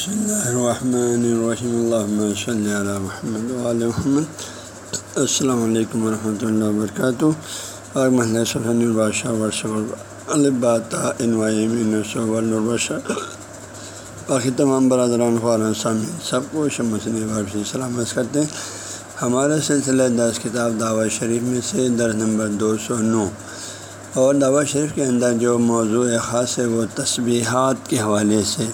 بسم اللہ الرحمن الرحیم اللہ صلی علی محمد علیہ محمد السلام علیکم ورحمۃ اللہ وبرکاتہ اور محلہ صفن البادشاہ ورثہ الباطا باقی تمام برادران خوران سامعین سب کو شمسن بار سے سلامت کرتے ہیں ہمارا سلسلہ دس کتاب دعوت شریف میں سے درس نمبر دو سو نو اور دعوت شریف کے اندر جو موضوع خاص ہے وہ تسبیحات کے حوالے سے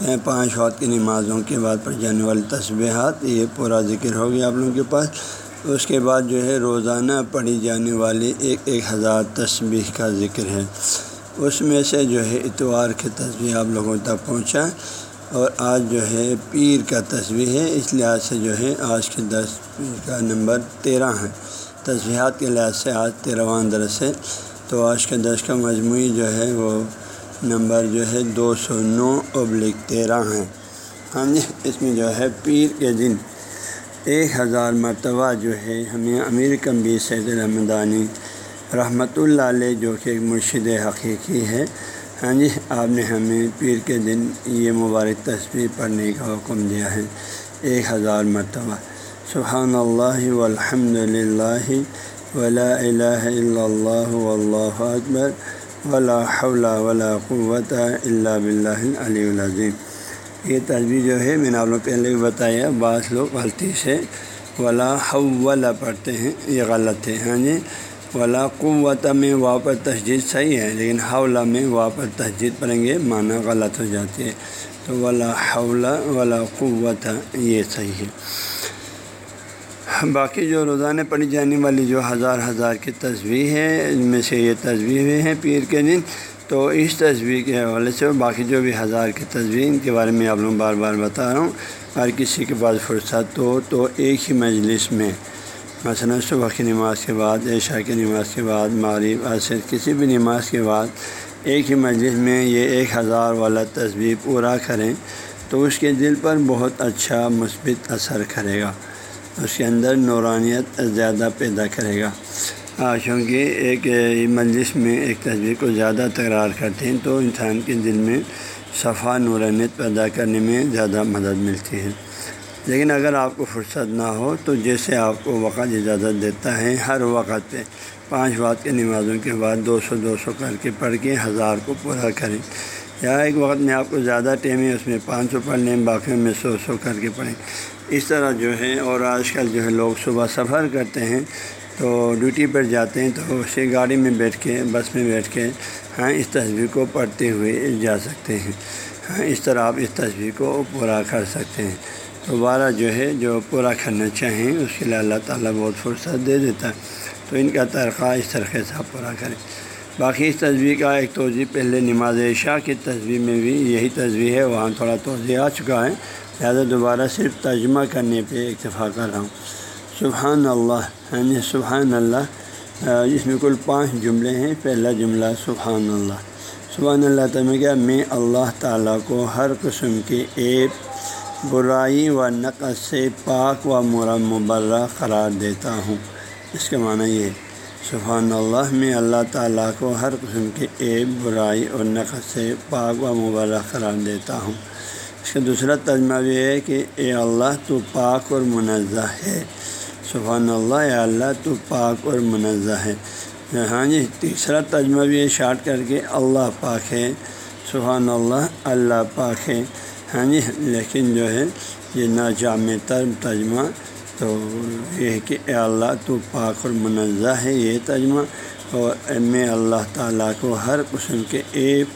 کہ پانچ وقت کی نمازوں کے بعد پڑھ جانے والی تسبیحات، یہ پورا ذکر ہو گیا آپ لوگوں کے پاس۔ اس کے بعد جو ہے روزانہ پڑھی جانے والی ایک ایک ہزار تصویر کا ذکر ہے۔ اس میں سے جو ہے اتوار کی تصویر آپ لوگوں تک پہنچا اور آج جو ہے پیر کا تصویر ہے۔ اس لحاظ سے جو ہے آج کے دس کا نمبر تیرہ ہے تصویرات کے لحاظ سے آج تیرہواں درس ہے۔ تو آج کے دس کا مجموعی جو ہے وہ نمبر جو ہے دو سو نو ابلک تیرہ ہیں۔ ہاں جی اس میں جو ہے پیر کے دن۔ ایک ہزار مرتبہ جو ہے ہمیں امیر کمبی سید الحمدانی رحمۃ اللہ علیہ جو کہ ایک مرشد حقیقی ہے۔ ہاں جی آپ نے ہمیں پیر کے دن یہ مبارک تصویر پڑھنے کا حکم دیا ہے۔ ایک ہزار مرتبہ۔ سبحان اللہ والحمد للہ ولا الہ الا اللہ واللہ اکبر۔ ولا حول ولا قوت اللہ بلّہ علیہ العظیم۔ یہ تصویر جو ہے، میں نے آپ لوگ پہلے بھی بتایا، بعض لوگ غلطی سے ولا حولا پڑھتے ہیں، یہ غلط ہے۔ ہاں جی ولا قوت میں واپس تسجید صحیح ہے، لیکن حولہ میں واپس تسجید پڑھیں گے، معنی غلط ہو جاتی ہے۔ تو ولا حولا ولا قوت یہ صحیح ہے۔ باقی جو روزانہ پڑھی جانے والی جو ہزار ہزار کی تصویر ہے، ان میں سے یہ تصویریں ہیں پیر کے دن۔ تو اس تصویر کے حوالے سے باقی جو بھی ہزار کی تصویر، ان کے بارے میں آپ لوگ بار بار بتا رہا ہوں۔ ہر کسی کے پاس فرصت ہو تو ایک ہی مجلس میں۔ مثلا صبح کی نماز کے بعد، عشاء کی نماز کے بعد معریف عصر، کسی بھی نماز کے بعد ایک ہی مجلس میں یہ ایک ہزار والا تصویر پورا کریں تو اس کے دل پر بہت اچھا مثبت اثر کرے گا۔ اس کے اندر نورانیت زیادہ پیدا کرے گا۔ کیونکہ ایک مجلس میں ایک تصویر کو زیادہ تکرار کرتے ہیں تو انسان کے دل میں صفحہ نورانیت پیدا کرنے میں زیادہ مدد ملتی ہے۔ لیکن اگر آپ کو فرصت نہ ہو تو جیسے آپ کو وقت اجازت دیتا ہے، ہر وقت پہ پانچ وقت کے نمازوں کے بعد دو سو دو سو کر کے پڑھ کے ہزار کو پورا کریں۔ یا ایک وقت میں آپ کو زیادہ ٹائم ہے، اس میں پانچ سو پڑھ لیں باقی میں سو سو کر کے پڑھیں۔ اس طرح جو ہے اور آج کل جو ہے لوگ صبح سفر کرتے ہیں تو ڈیوٹی پر جاتے ہیں تو اسی گاڑی میں بیٹھ کے، بس میں بیٹھ کے ہاں اس تصویر کو پڑھتے ہوئے جا سکتے ہیں۔ ہاں اس طرح آپ اس تصویر کو پورا کر سکتے ہیں۔ دوبارہ جو ہے، جو پورا کرنا چاہیں، اس کے لیے اللہ تعالیٰ بہت فرصت دے دیتا ہے۔ تو ان کا ترقہ اس طریقے سے آپ پورا کریں۔ باقی اس تصویر کا ایک توضیع پہلے نماز عشاء کی تصویر میں بھی یہی تصویر ہے، وہاں تھوڑا توضیع آ چکا ہے۔ لہٰذا دوبارہ صرف ترجمہ کرنے پہ اکتفا کر رہا ہوں۔ سبحان اللہ یعنی سبحان اللہ۔ اس میں کل پانچ جملے ہیں۔ پہلا جملہ، سبحان اللہ۔ سبحان اللہ تعالیٰ کیا، میں اللہ تعالیٰ کو ہر قسم کے ایپ برائی و نقص سے پاک و مبرہ قرار دیتا ہوں۔ اس کا معنی یہ سبحان اللہ، میں اللہ تعالیٰ کو ہر قسم کے ایپ برائی اور نقص سے پاک و مبرہ قرار دیتا ہوں۔ اس کا دوسرا ترجمہ بھی ہے کہ اے اللہ تو پاک اور منزہ ہے۔ سبحان اللہ، اے اللہ تو پاک اور منزہ ہے۔ ہاں جی تیسرا ترجمہ بھی ہے شارٹ کر کے، اللہ پاک ہے۔ سبحان اللہ اللہ پاک ہے۔ ہاں جی لیکن جو ہے یہ ناجامع تر ترجمہ تو یہ ہے کہ اے اللہ تو پاک اور منزہ ہے، یہ ترجمہ اور میں اللہ تعالیٰ کو ہر قسم کے ایپ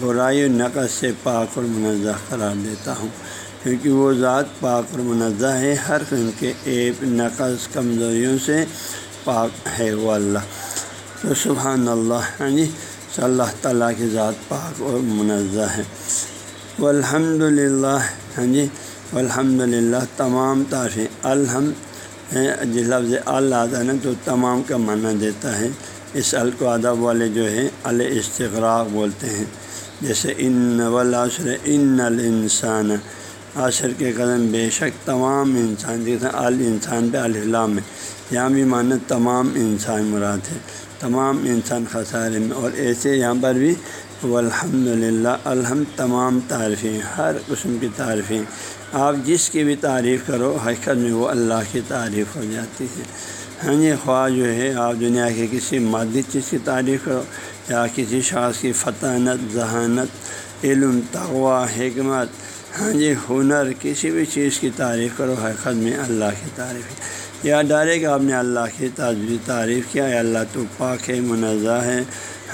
برائی و نقص سے پاک اور منزہ قرار دیتا ہوں۔ کیونکہ وہ ذات پاک اور منزہ ہے، ہر قسم کے ایپ نقص، کمزوریوں سے پاک ہے وہ اللہ۔ تو سبحان اللہ ہاں جی یعنی اللہ تعالیٰ کی ذات پاک اور منزہ ہے۔ الحمد للہ ہاں جی یعنی الحمد للہ تمام تعریف الحمد جس لفظ اللہ نا، تو تمام کا معنی دیتا ہے۔ اس ال کو ادب والے جو ہے الاستغراق بولتے ہیں۔ جیسے ان ولاشر ان الانسان۔ عصر کے قدم بے شک تمام انسان جیسے ال انسان پہ الحلام میں۔ یہاں بھی مانا تمام انسان مراد ہے۔ تمام انسان خسارے میں۔ اور ایسے یہاں پر بھی الحمد للہ الحمد تمام تعریفیں، ہر قسم کی تعریفیں۔ آپ جس کی بھی تعریف کرو، حقیقت میں وہ اللہ کی تعریف ہو جاتی ہے۔ ہاں جی خواہ جو ہے، آپ دنیا کے کسی مادی چیز کی تعریف کرو یا کسی شخص کی فطانت، ذہانت، علم تغوا حکمت ہاں جی ہنر، کسی بھی چیز کی تعریف کرو، حقیقت میں اللہ کی تعریف یا ڈائریکٹ آپ نے اللہ کی تعریف تعریف کیا ہے اللہ تو پاک ہے، منزہ ہے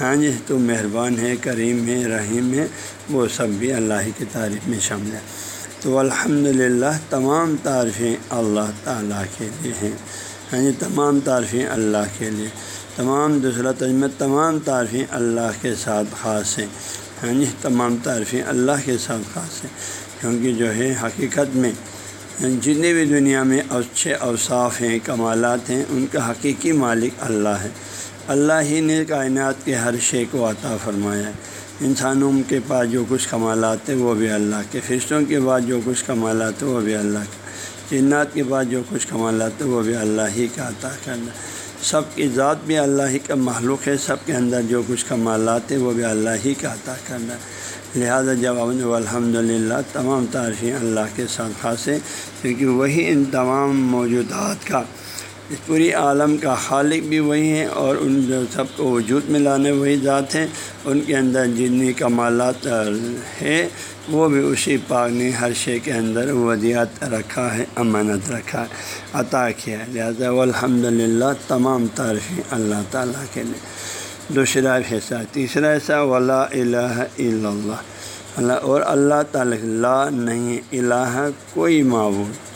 ہاں جی تو مہربان ہے، کریم ہے، رحیم ہے، وہ سب بھی اللہ کی تعریف میں شامل ہے تو الحمد للہ تمام تعریفیں اللہ تعالیٰ کے لیے ہیں۔ ہاں جی تمام تعریفیں اللہ کے لیے۔ تمام دوسرا تجمہ تمام تعریفیں اللہ کے ساتھ خاص ہیں۔ ہاں جی تمام تعریفیں اللہ کے ساتھ خاص ہیں۔ کیونکہ جو ہے، حقیقت میں جتنے بھی دنیا میں اچھے اوصاف ہیں، کمالات ہیں، ان کا حقیقی مالک اللہ ہے۔ اللہ ہی نے کائنات کے ہر شے کو عطا فرمایا ہے۔ انسانوں کے پاس جو کچھ کمالات ہیں، وہ بھی اللہ کے۔ فرشتوں کے بعد جو کچھ کمالات ہیں، وہ بھی اللہ کے۔ جنات کے بعد جو کچھ کمالات ہیں، وہ بھی اللہ ہی کا عطا کرنا۔ سب کی ذات بھی اللہ ہی کا معلوق ہے، سب کے اندر جو کچھ کمالات ہیں، وہ بھی اللہ ہی کا عطا کرنا ہے۔ لہٰذا جواب الحمد للہ تمام تعریفیں اللہ کے ساتھ خاص ہیں، کیونکہ وہی ان تمام موجودات کا اس پوری عالم کا خالق بھی وہی ہے اور ان جو سب کو وجود میں لانے وہی ذات ہیں، ان کے اندر جتنی کمالات ہے، وہ بھی اسی پاک نے ہر شے کے اندر ودیات رکھا ہے، امانت رکھا ہے، عطا کیا ہے۔ لہٰذا الحمد للہ تمام تعریفیں اللہ تعالیٰ کے لیے۔ دوسرا حصہ، تیسرا ایسا ولا الہ الا اللہ۔ اللہ اور اللہ تعالیٰ، لا نہیں، الہ کوئی معبود۔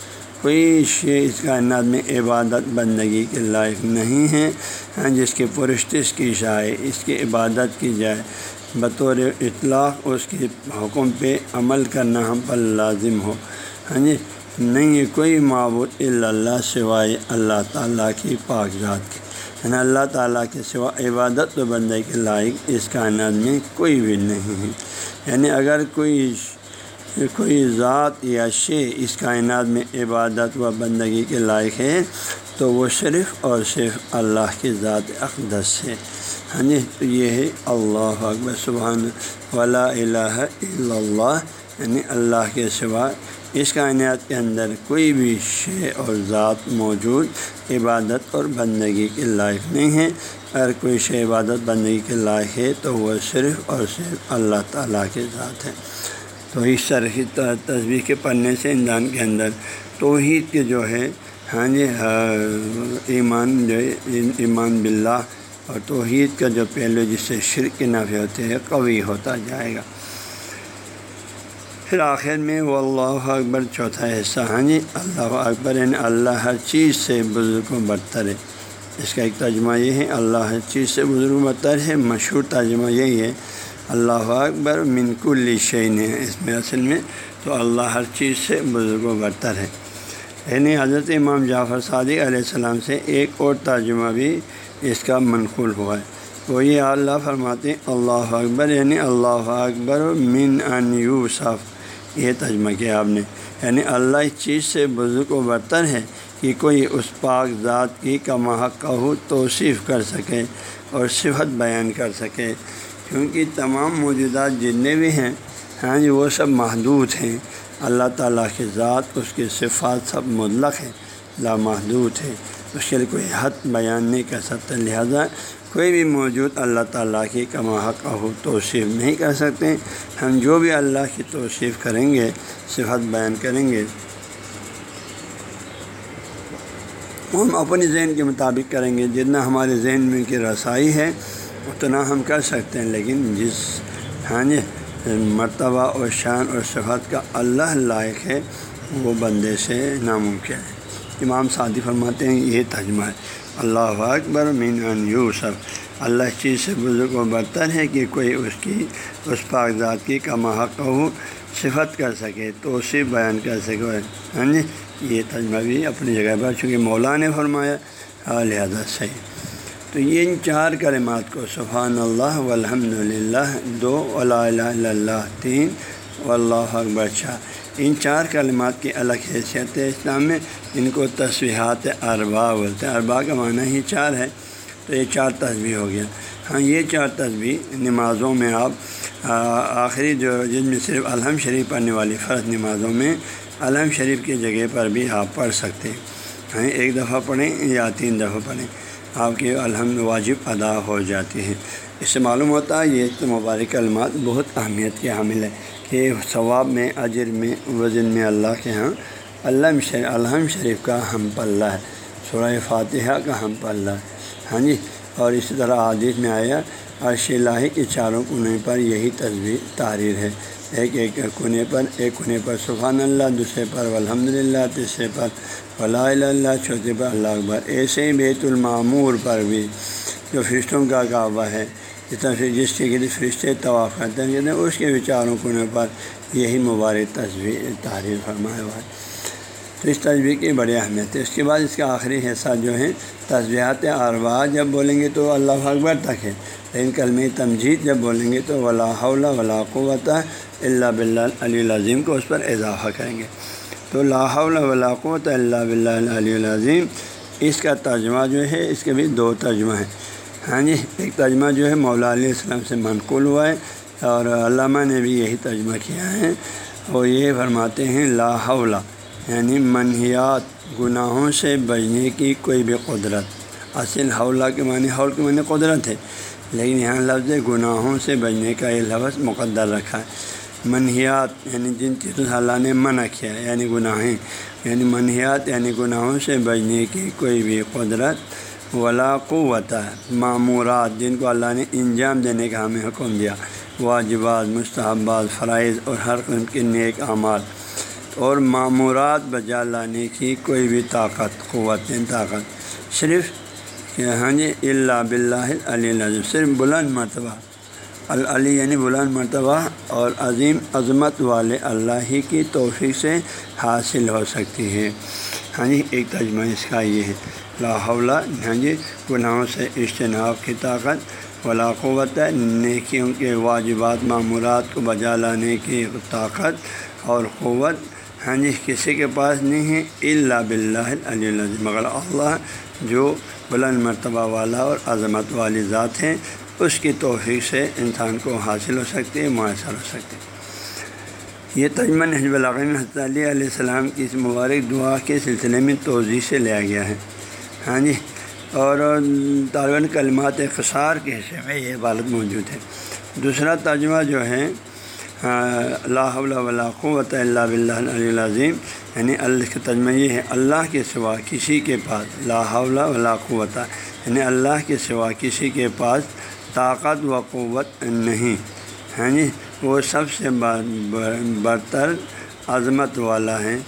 کوئی شے اس کائنات میں عبادت بندگی کے لائق نہیں ہے ہاں جس کی پرشتش کی جائے اس کی عبادت کی جائے۔ بطور اطلاق اس کے حکم پہ عمل کرنا ہم پر لازم ہو۔ ہاں جی نہیں ہے کوئی معبود اللہ سوائے اللہ تعالیٰ کی پاک ذات کی یعنی ہاں، اللہ تعالیٰ کے سوا عبادت و بندے کے لائق اس کائنات میں کوئی بھی نہیں ہے۔ یعنی اگر کوئی کوئی ذات یا شے اس کائنات میں عبادت و بندگی کے لائق ہے، تو وہ صرف اور صرف اللہ کی ذات اقدس ہے۔ ہاں جی تو یہ ہے اللہ اکبر، سبحان ولا الہ الا اللہ۔ یعنی اللہ کے سوا اس کائنات کے اندر کوئی بھی شے اور ذات موجود عبادت اور بندگی کے لائق نہیں ہے۔ اگر کوئی شے عبادت بندگی کے لائق ہے، تو وہ صرف اور صرف اللہ تعالیٰ کے ذات ہے۔ تو اس طرح تصویر کے پڑھنے سے انسان کے اندر توحید کے جو ہے ہاں جی ہاں، ایمان جو ایمان باللہ اور توحید کا جو پہلو جس سے شرک کے نفع ہوتے ہیں، قوی ہوتا جائے گا۔ پھر آخر میں وہ اللہ اکبر، چوتھا حصہ ہاں جی اللہ اکبر یعنی اللہ ہر چیز سے بزرگ و برتر ہے۔ اس کا ایک ترجمہ یہ ہے، اللہ ہر چیز سے بزرگ و برتر ہے، مشہور ترجمہ یہی ہے اللہ اکبر منک الشعین ہے اس میں اصل میں تو اللہ ہر چیز سے بزرگ و برتر ہے۔ یعنی حضرت امام جعفر صادق علیہ السلام سے ایک اور ترجمہ بھی اس کا منقول ہوا ہے۔ وہ یہ اللہ فرماتے ہیں، اللہ اکبر یعنی اللہ اکبر من ان یوسف۔ یہ ترجمہ کیا آپ نے؟ یعنی اللہ اس چیز سے بزرگ و برتر ہے کہ کوئی اس پاک ذات کی کما کہ توصیف کر سکے اور صفت بیان کر سکے۔ کیونکہ تمام موجودات جتنے بھی ہیں ہاں جی وہ سب محدود ہیں۔ اللہ تعالیٰ کے ذات، اس کے صفات سب مطلق ہیں لامحدود ہے اس کے لیے کوئی حد بیان نہیں کر سکتا لہذا کوئی بھی موجود اللہ تعالیٰ کی کما حق ہو توصیف نہیں کر سکتے۔ ہم جو بھی اللہ کی توصیف کریں گے، صفت بیان کریں گے۔ ہم اپنی ذہن کے مطابق کریں گے، جتنا ہمارے ذہن میں کی رسائی ہے۔ اتنا ہم کر سکتے ہیں، لیکن جس ہاں جی مرتبہ اور شان اور صفات کا اللہ لائق ہے، وہ بندے سے ناممکن ہے۔ امام سعدی فرماتے ہیں، یہ تجمہ ہے۔ اللہ اکبر مین ان یوسف۔ اللہ چیز سے بزرگ و برتر ہے کہ کوئی اس کی، اس پاک ذات کی کما حق ہو صفت کر سکے تو بیان کر سکے۔ ہاں جی یہ تجمہ بھی اپنی جگہ پر، چونکہ مولا نے فرمایا لہٰذا صحیح۔ تو یہ ان چار کلمات کو سبحان اللہ والحمد للہ، دو اللہ، تین، واللہ اکبر شاہ ان چار کلمات کی الگ حیثیت ہے اسلام میں، ان کو تصویحات اربا بولتے ہیں۔ اربا کا معنی ہی چار ہے، تو یہ چار تصویر ہو گیا۔ ہاں یہ چار تصویر نمازوں میں آپ آخری جو، جن میں صرف الحم شریف پڑھنے والی فرض نمازوں میں الحم شریف کی جگہ پر بھی آپ پڑھ سکتے ہیں۔ ہاں، ایک دفعہ پڑھیں یا تین دفعہ پڑھیں۔ آپ کی الحمد واجب ادا ہو جاتی ہے اس سے معلوم ہوتا ہے یہ مبارک علمات بہت اہمیت کے حامل ہے کہ ثواب میں، اجر میں، وزن میں اللہ کے ہاں علم شریف الحم شریف کا ہم پلہ ہے۔ سورہ فاتحہ کا ہم پلہ ہے۔ ہاں جی اور اسی طرح عادث میں آیا، عرش الہی کے چاروں کونے پر یہی تصویر تحریر ہے۔ ایک ایک کونے پر، ایک کونے پر سبحان اللہ، دوسرے پر الحمد للہ تیسرے پر ولا اللہ، چوتھے پر اللہ اکبر۔ ایسے ہی بیت المعمور پر بھی جو فرشتوں کا کعبہ ہے جتنا پھر جس کے لیے فرشتے طواف کرتے ہیں کہتے ہیں اس کے چاروں کونے پر یہی مبارک تصویر تحریر فرمایا ہوا ہے تو اس تصویر کی بڑی اہمیت ہے۔ اس کے بعد اس کا آخری حصہ جو ہے تصویرات اروا جب بولیں گے تو اللہ اکبر تک ہے۔ لیکن کلم تمجید جب بولیں گے تو ولا ولا ولا قوت اللہ بلّہ علی العظیم کو اس پر اضافہ کریں گے۔ تو حول ولا قوت اللہ بلّہ علی العظیم، اس کا ترجمہ جو ہے، اس کے بھی دو ترجمہ ہیں۔ ہاں جی ایک ترجمہ جو ہے مولا علیہ السلام سے منقول ہوا ہے اور علامہ نے بھی یہی ترجمہ کیا ہے۔ وہ یہ فرماتے ہیں لا حول یعنی منحیات، گناہوں سے بچنے کی کوئی بھی قدرت۔ اصل حولہ کے معنی، حول کے معنی قدرت ہے۔ لیکن یہاں لفظ گناہوں سے بچنے کا یہ لفظ مقدر رکھا ہے۔ منحیات یعنی جن چیزوں سے اللہ نے منع کیا یعنی گناہیں۔ یعنی منحیات یعنی گناہوں سے بچنے کی کوئی بھی قدرت ولا قوت معمورات جن کو اللہ نے انجام دینے کا ہمیں حکم دیا۔ واجبات، مستحبات، فرائض اور ہر قسم کے نیک اعمال۔ اور معمورات بجا لانے کی کوئی بھی طاقت، قوت طاقت۔ صرف کہ ہاں جی اللہ بلّہ علی العظم صرف بلند مرتبہ۔ العلی یعنی بلند مرتبہ اور عظیم عظمت والے اللہ ہی کی توفیق سے حاصل ہو سکتی ہے۔ ہاں جی ایک ترجمہ اس کا یہ ہے۔ لاہولہ ہاں جی گناہوں سے اجتناب کی طاقت، ولا قوت، نیکیوں کے واجبات معمورات کو بجا لانے کی طاقت اور قوت ہاں جی کسی کے پاس نہیں ہے اللہ بلّہ علی مگر اللہ جو بلند مرتبہ والا اور عظمت والی ذات ہیں اس کی توفیق سے انسان کو حاصل ہو سکتی ہے میسر ہو سکتی ہے یہ تجمن حجب العقیم حضرت علیہ علیہ السلام کی اس مبارک دعا کے سلسلے میں توضیع سے لیا گیا ہے۔ ہاں جی اور طالباً کلمات خسار کے حصے میں یہ عبالت موجود ہے۔ دوسرا ترجمہ جو ہے اللہ ولا قوت اللہ بلّہ علی العظیم یعنی اللہ کا تجمہ یہ ہے، اللہ کے سوا کسی کے پاس لا حول ولا قوت یعنی اللہ کے سوا کسی کے پاس طاقت و قوت نہیں ہاں جی وہ سب سے برتر عظمت والا ہے۔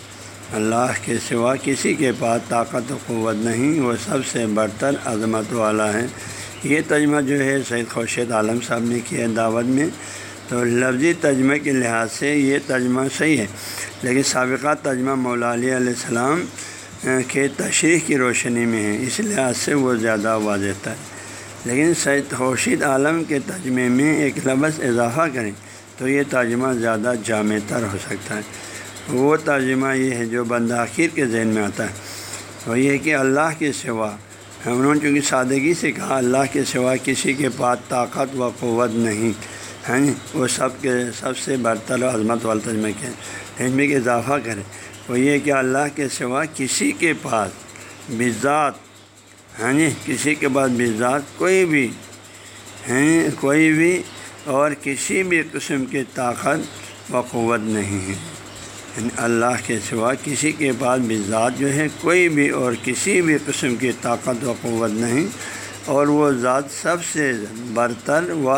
اللہ کے سوا کسی کے پاس طاقت و قوت نہیں، وہ سب سے برتر عظمت والا ہے۔ یہ تجمہ جو ہے، سید خوشید عالم صاحب نے کیا دعوت میں۔ تو لفظی ترجمے کے لحاظ سے یہ ترجمہ صحیح ہے۔ لیکن سابقہ ترجمہ مولا علیہ علیہ السلام کے تشریح کی روشنی میں ہے، اس لحاظ سے وہ زیادہ واضح تھا۔ لیکن سید خورشید عالم کے ترجمے میں ایک لفظ اضافہ کریں تو یہ ترجمہ زیادہ جامع تر ہو سکتا ہے۔ وہ ترجمہ یہ ہے جو بنداخیر کے ذہن میں آتا ہے۔ وہ یہ کہ اللہ کے سوا انہوں نے چونکہ سادگی سے کہا، اللہ کے سوا کسی کے پاس طاقت و قوت نہیں۔ ہیں جی۔ وہ سب کے سب سے برتر و عظمت والا کے تجمے کے اضافہ کرے وہ یہ کہ اللہ کے سوا کسی کے پاس بذات ہاں جی کسی کے پاس بذات کوئی بھی ہیں کوئی بھی اور کسی بھی قسم کی طاقت و قوت نہیں ہے۔ یعنی اللہ کے سوا کسی کے پاس بذات جو ہے، کوئی بھی اور کسی بھی قسم کی طاقت و قوت نہیں۔ اور وہ ذات سب سے برتر و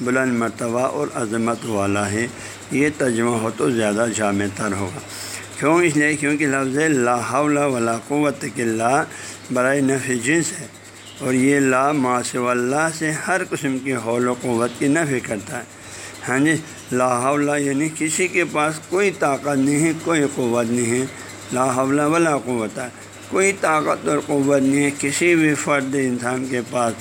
بلند مرتبہ اور عظمت والا ہے۔ یہ ترجمہ ہو تو زیادہ جامع تر ہوگا۔ کیوں اس لیے؟ کیونکہ لفظ لا ولا قوت کے لا برائے نف جنس ہے اور یہ لا ماس اللہ سے ہر قسم کی حول و قوت کی نفی کرتا ہے۔ ہاں جی لا یعنی کسی کے پاس کوئی طاقت نہیں ہے، کوئی قوت نہیں ہے۔ لا ولا قوت ہے۔ کوئی طاقت اور قوت نہیں ہے۔ کسی بھی فرد انسان کے پاس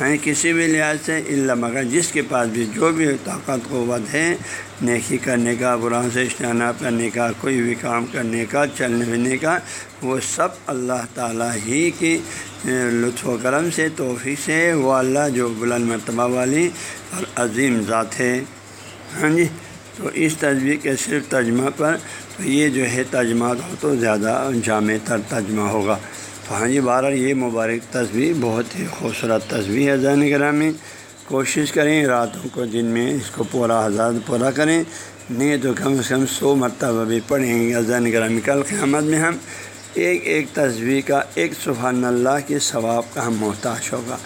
ہیں کسی بھی لحاظ سے اللہ مگر جس کے پاس بھی جو بھی طاقت قوت ہے، نیکی کرنے کا قرآن سے اجتناب کرنے کا، کوئی بھی کام کرنے کا، چلنے پھرنے کا، وہ سب اللہ تعالیٰ ہی کی لطف و کرم سے، توفیق سے، وہ اللہ جو بلند مرتبہ والی اور عظیم ذات ہے۔ ہاں جی؟ تو اس تصویر کے صرف ترجمہ پر یہ جو ہے ترجمات ہو تو زیادہ جامع تر ترجمہ ہوگا۔ تو ہاں جی بہرحال یہ مبارک تصویر بہت ہی خوبصورت تصویر ہے۔ زین گرامی، کوشش کریں راتوں کو، دن میں اس کو پورا ہزار پورا کریں۔ نہیں تو کم از کم سو مرتبہ بھی پڑھیں گے۔ زین گرامی، کل قیامت میں ہم ایک ایک تصویر کا، ایک سبحان اللہ کے ثواب کا ہم محتاج ہوگا۔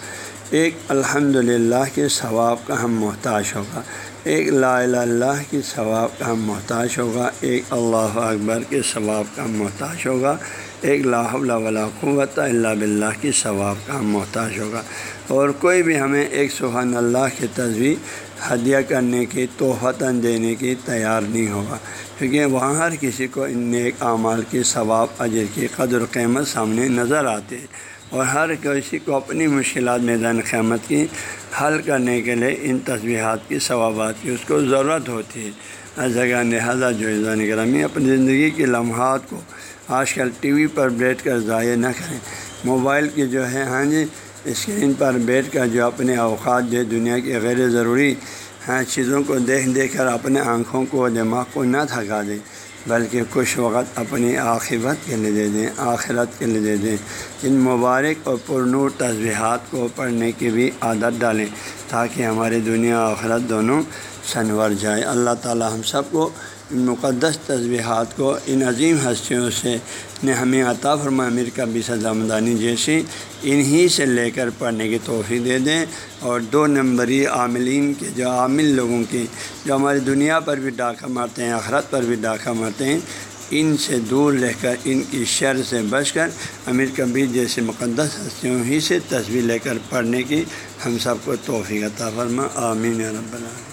ایک الحمد للہ کے ثواب کا ہم محتاج ہوگا۔ ایک لا الہ اللہ کی ثواب کا ہم محتاج ہوگا۔ ایک اللہ اکبر کے ثواب کا ہم محتاج ہوگا۔ ایک لاہ ولا قوت اللہ بلّہ کی ثواب کا محتاج ہوگا۔ اور کوئی بھی ہمیں ایک سبحان اللہ کی تصویر ہدیہ کرنے کی، تحفتاً دینے کی تیار نہیں ہوگا۔ کیونکہ وہاں ہر کسی کو ان نیک اعمال کی ثواب، اجر کی قدر قیمت سامنے نظر آتے ہیں۔ اور ہر کسی کو اپنی مشکلات میدان قیامت کی حل کرنے کے لیے ان تصویرات کی ثوابات کی اس کو ضرورت ہوتی ہے۔ جگہ لہٰذا جو ہے گرامی اپنی زندگی کے لمحات کو آج کل ٹی وی پر بیٹھ کر ضائع نہ کریں۔ موبائل کی جو ہے ہاں جی اسکرین پر بیٹھ کر جو اپنے اوقات جو دنیا کی غیر ضروری ہاں چیزوں کو دیکھ دیکھ کر اپنے آنکھوں کو، دماغ کو نہ تھکا دیں۔ بلکہ کچھ وقت اپنی آخرت کے لیے دے دیں، آخرت کے لیے دے دیں۔ ان مبارک اور پرنور تجبیہات کو پڑھنے کی بھی عادت ڈالیں تاکہ ہماری دنیا آخرت دونوں سنور جائے۔ اللہ تعالی ہم سب کو ان مقدس تصویحات کو ان عظیم ہستیوں سے نے ہمیں عطا فرما امیر کا بھی سزامدانی جیسی انہی سے لے کر پڑھنے کی توفیع دے دیں۔ اور دو نمبری عاملین کے جو عامل لوگوں کی جو ہماری دنیا پر بھی ڈاکہ مارتے ہیں، آخرت پر بھی ڈاکہ مارتے ہیں، ان سے دور رہ کر ان کی شر سے بچ کر امیر کبیر جیسے مقدس ہستیوں ہی سے تصویر لے کر پڑھنے کی ہم سب کو توفیق عطا فرما۔ آمین رب اللہ